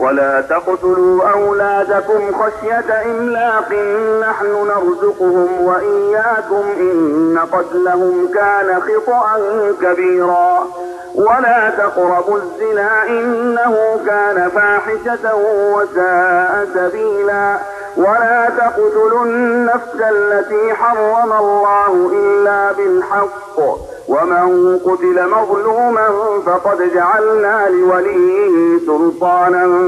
ولا تقتلوا أولادكم خشية إملاق نحن نرزقهم وإياكم إن قتلهم كان خطأ كبيرا ولا تقربوا الزنا إنه كان فاحشة وساء سبيلا ولا تقتلوا النفس التي حرم الله إلا بالحق ومن قتل مظلوما فقد جعلنا لوليه سلطانا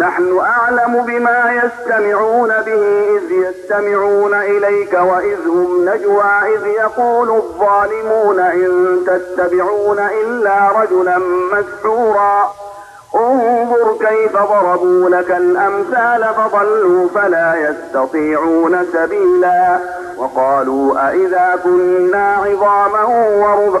نحن أعلم بما يستمعون به إذ يستمعون إليك وإذ هم نجوى إذ يقول الظالمون إن تتبعون إلا رجلا مسحورا. انظر كيف ضربوا لك الأمثال فضلوا فلا يستطيعون سبيلا. وقالوا أئذا كنا عظاما وربا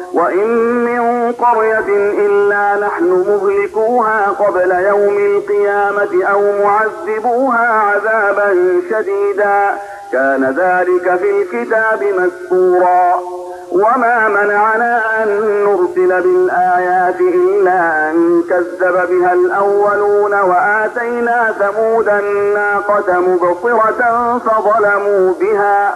وإن من قرية إلا نحن مهلكوها قبل يوم القيامة أو معذبوها عذابا شديدا كان ذلك في الكتاب مسكورا وما منعنا أن نرسل بالآيات إلا أن كذب بها الأولون وآتينا ثمود الناقة مبصرة فظلموا بها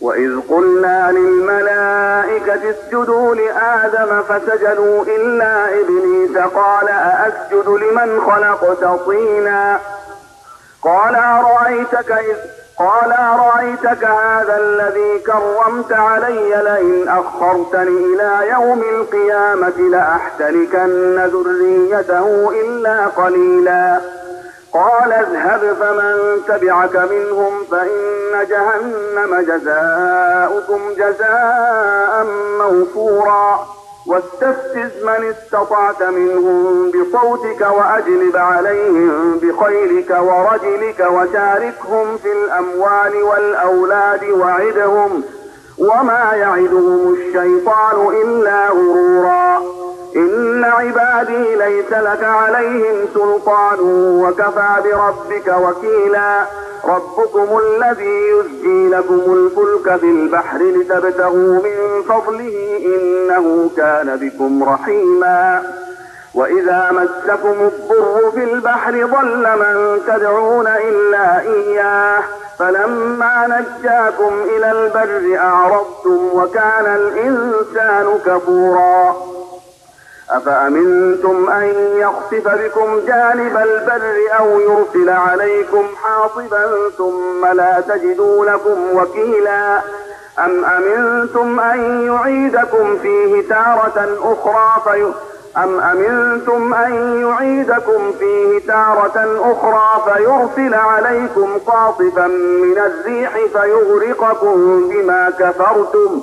وإذ قلنا للملائكة اسجدوا لآدم فسجدوا إلا إبليس قال أأسجد لمن خلقت طينا قال أرأيتك إذ قال أرأيتك هذا الذي كرمت علي لئن أخرتني إلى يوم القيامة لأحتركن ذريته إلا قليلا قال اذهب فمن تبعك منهم فإن جهنم جزاؤكم جزاء موفورا. واستفزز من استطعت منهم بصوتك وأجلب عليهم بخيلك ورجلك وشاركهم في الأموال والأولاد وعدهم وما يعدهم الشيطان إلا غرورا. إن عبادي ليس لك عليهم سلطان وكفى بربك وكيلا. ربكم الذي يزجي لكم الفلك في البحر لتبتغوا من فضله إنه كان بكم رحيما. وإذا مسكم الضر في البحر ضل من تدعون إلا إياه. فلما نجاكم إلى البر أعرضتم وكان الإنسان كفورا. أفأمنتم أن يخسف بكم جانب البر أو يرسل عليكم حاصبا ثم لا تجدوا لكم وكيلا؟ أم أمنتم أن يعيدكم فيه تارة أخرى في أم أمنتم أن يعيدكم فيه تارة أخرى فيرسل عليكم قاصفا من الريح فيغرقكم بما كفرتم؟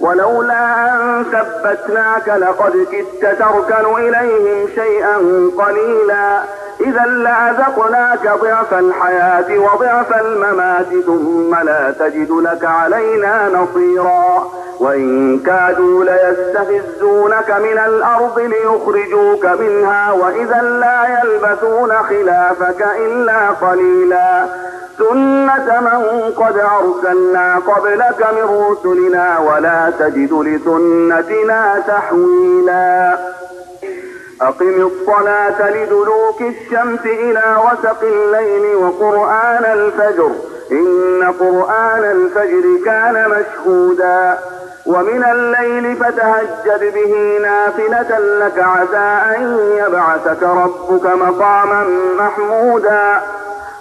ولولا أن ثبتناك لقد كدت تركن إليهم شيئا قليلا. إذا لأذقناك ضعف الحياة وضعف الممات ثم لا تجد لك علينا نصيرا. وإن كادوا ليستفزونك من الأرض ليخرجوك منها وإذا لا يلبثون خلافك إلا قليلا. سنة من قد أرسلنا قبلك من رسلنا تجد لسنتنا تحويلا. أقم الصلاة لدلوك الشمس إلى وسق الليل وقرآن الفجر. إن قرآن الفجر كان مشهودا. ومن الليل فتهجد به نافلة لك عسى أن يبعثك ربك مقاما محمودا.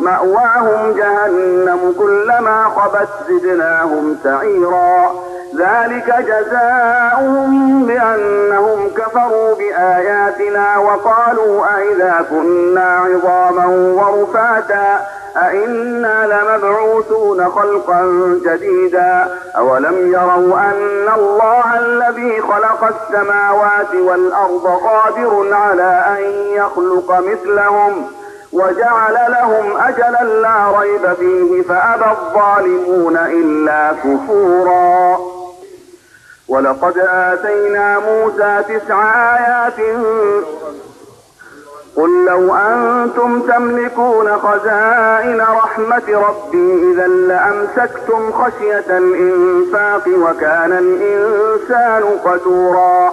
مأواهم جهنم كلما خبت زدناهم سعيرا. ذلك جزاؤهم بأنهم كفروا بآياتنا وقالوا أئذا كنا عظاما ورفاتا. أئنا لمبعوثون خلقا جديدا. أولم يروا أن الله الذي خلق السماوات والأرض قادر على أن يخلق مثلهم؟ وجعل لهم أجلا لا ريب فيه فأبى الظالمون إلا كفورا. ولقد آتينا موسى تسع آيات. قل لو أنتم تملكون خزائن رحمة ربي إذا لأمسكتم خشية الإنفاق وكان الإنسان قتورا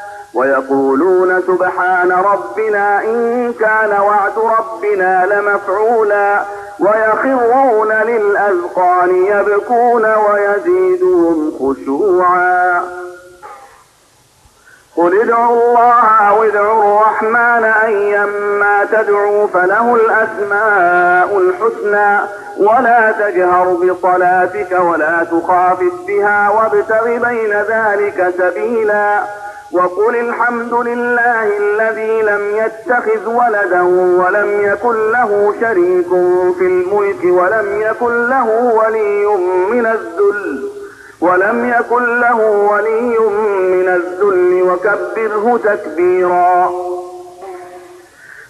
ويقولون سبحان ربنا إن كان وعد ربنا لمفعولا ويخرون للأذقان يبكون ويزيدهم خشوعا. قل ادعوا الله أو ادعوا الرحمن ايما تدعوا فله الأسماء الحسنى ولا تجهر بصلاتك ولا تخافت بها وابتغ بين ذلك سبيلا. وقل الحمد لله الذي لم يتخذ ولدا ولم يكن له شريك في الملك ولم يكن له ولي من الذل ولم يكن له ولي من الذل وكبره تكبيرا.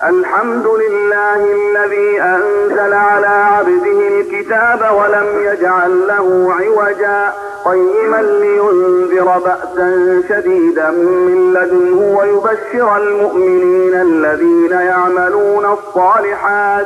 الحمد لله الذي أنزل على عبده الكتاب ولم يجعل له عوجا قيما لينذر بأسا شديدا من لدنه ويبشر المؤمنين الذين يعملون الصالحات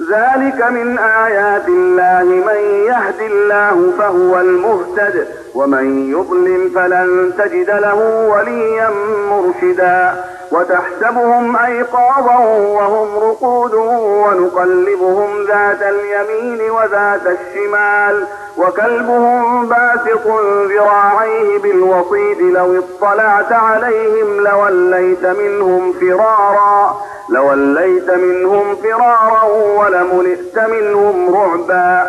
ذلك من آيات الله من يهد الله فهو المهتد. ومن يضلل فلن تجد له وليا مرشدا وتحسبهم أيقاظا وهم رقود ونقلبهم ذات اليمين وذات الشمال وكلبهم باسط ذراعيه بالوصيد لو اطلعت عليهم لوليت منهم فرارا لوليت منهم فرارا ولملئت منهم رعبا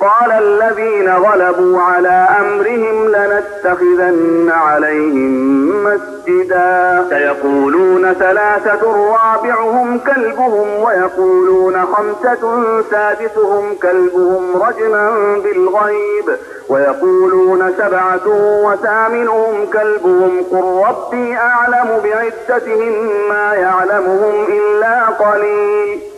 قال الذين غلبوا على أمرهم لنتخذن عليهم مسجدا. سيقولون ثلاثة رابعهم كلبهم ويقولون خمسة سادسهم كلبهم رجما بالغيب ويقولون سبعة وثامنهم كلبهم قل ربي أعلم بعدتهم ما يعلمهم إلا قليل.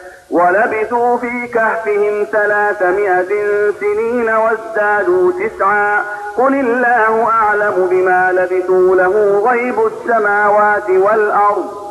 ولبثوا في كهفهم ثلاثمائة سنين وازدادوا تسعا. قل الله أعلم بما لبثوا له غيب السماوات والأرض.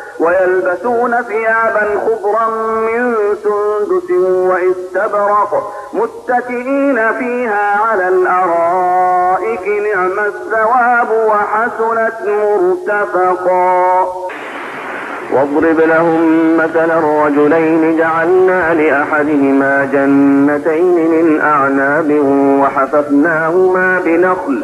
ويلبسون ثيابا خضرا من سندس واستبرق متكئين فيها على الأرائك نعم الثواب وحسنت مرتفقا. واضرب لهم مثل الرجلين جعلنا لأحدهما جنتين من أعناب وحففناهما بنخل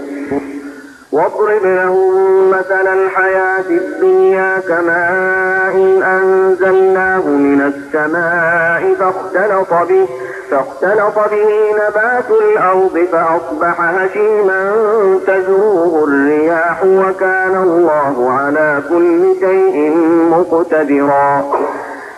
واضرب لهم مثل الحياة الدنيا كماء أنزلناه من السماء فاختلط به فاختلط به نبات الأرض فأصبح هشيما تزروه الرياح وكان الله على كل شيء مقتدرا.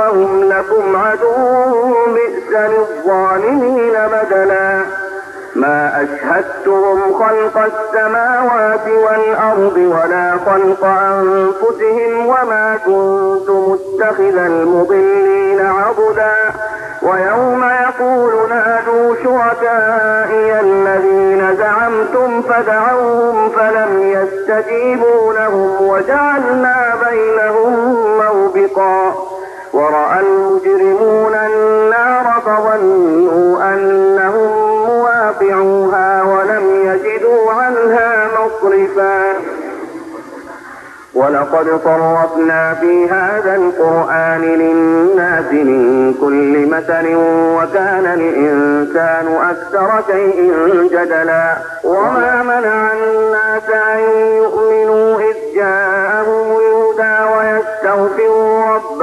وهم لكم عدو بئس للظالمين بدلا. ما أشهدتهم خلق السماوات والأرض ولا خلق أنفسهم وما كنت متخذ المضلين عبدا. ويوم يقول نادوا شركائي الذين زعمتم فدعوهم فلم يستجيبوا لهم وجعلنا بينهم موبقا. ورأى المجرمون النار فظنوا أنهم مواقعوها ولم يجدوا عنها مصرفا. ولقد صرفنا في هذا القرآن للناس من كل مثل وكان الإنسان أكثر شيء جدلا. وما منع الناس أن يؤمنوا إذ جاءهم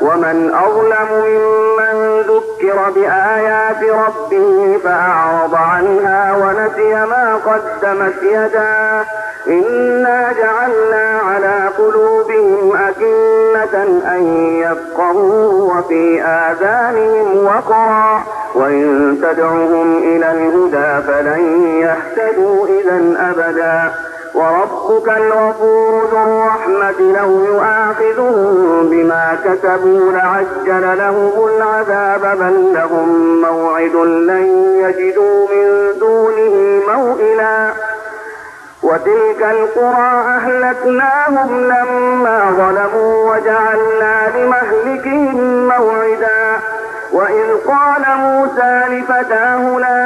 ومن أظلم ممن ذكر بآيات ربه فأعرض عنها ونسي ما قدمت يداه إنا جعلنا على قلوبهم أكنة أن يفقهوا وفي آذانهم وقرا. وإن تدعهم إلى الهدى فلن يهتدوا إذا أبدا. وربك الغفور ذو الرحمة لو يؤاخذهم بما كسبوا لعجل لهم العذاب بل لهم موعد لن يجدوا من دونه موئلا. وتلك القرى أهلكناهم لما ظلموا وجعلنا لمهلكهم موعدا. وإذ قال موسى لفتاه لا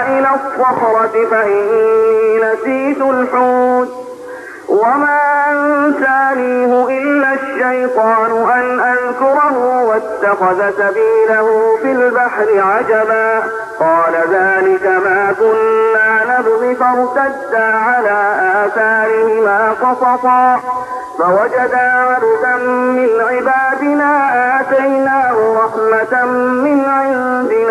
الصخرة فإني نسيت الحوت وما أنسانيه إلا الشيطان أن أذكره واتخذ سبيله في البحر عجبا. قال ذلك ما كنا نبغي فارتدا على آثارهما قصصا. فوجدا عبدا من عبادنا آتيناه رحمة من عندنا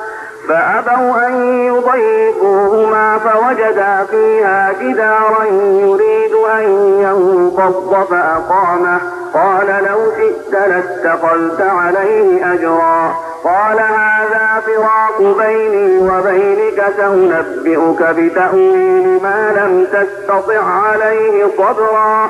فأبوا أن يضيفوهما فوجدا فيها جدارا يريد أن ينقض فأقامه. قال لو شئت لاتخذت عليه أجرا. قال هذا فراق بيني وبينك سأنبئك بتأويل ما لم تستطع عليه صبرا.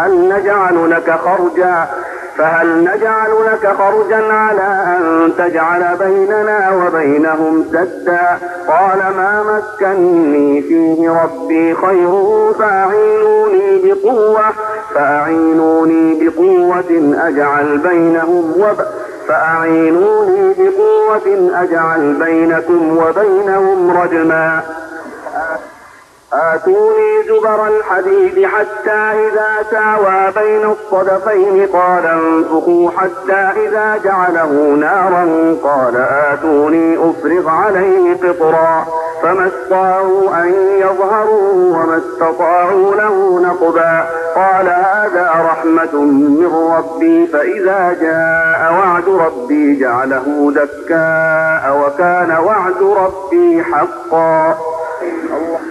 نجعل لك خرجا فهل نجعل لك خرجا على أن تجعل بيننا وبينهم سدا؟ قال ما مكني فيه ربي خير فأعينوني بقوة فأعينوني بقوة أجعل بينهم وب فأعينوني بقوة أجعل بينكم وبينهم رجما. آتوني زبر الحديد حتى إذا ساوى بين الصدفين قال انفقوا حتى إذا جعله نارا قال آتوني أفرغ عليه قطرا. فما استطاعوا أن يظهروا وما استطاعوا له نقبا. قال هذا رحمة من ربي فإذا جاء وعد ربي جعله دكاء وكان وعد ربي حقا. الله.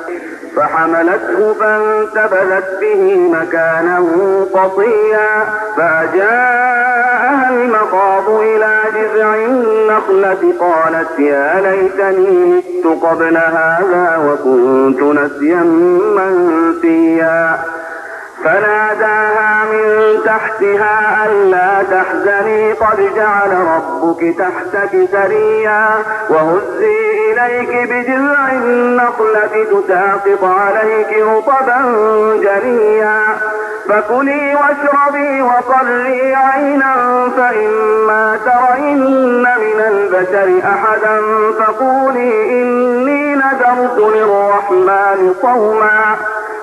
فحملته فانتبذت به مكانا قصيا فجاءها المخاض إلى جذع النخلة قالت يا ليتني مت قبل هذا وكنت نسيا منسيا فناداها من تحتها ألا تحزني قد جعل ربك تحتك سريا وهزي إليك بجذع النخلة تساقط عليك رطبا جريا فكلي واشربي وقري عينا فإما ترين من البشر أحدا فقولي إني نذرت للرحمن صوما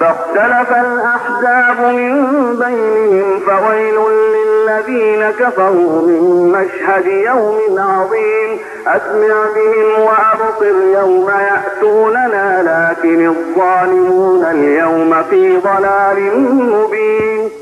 فاختلف الأحزاب من بينهم فويل للذين كفروا من مشهد يوم عظيم. أسمع بهم وأبصر يوم يأتوننا لكن الظالمون اليوم في ضلال مبين.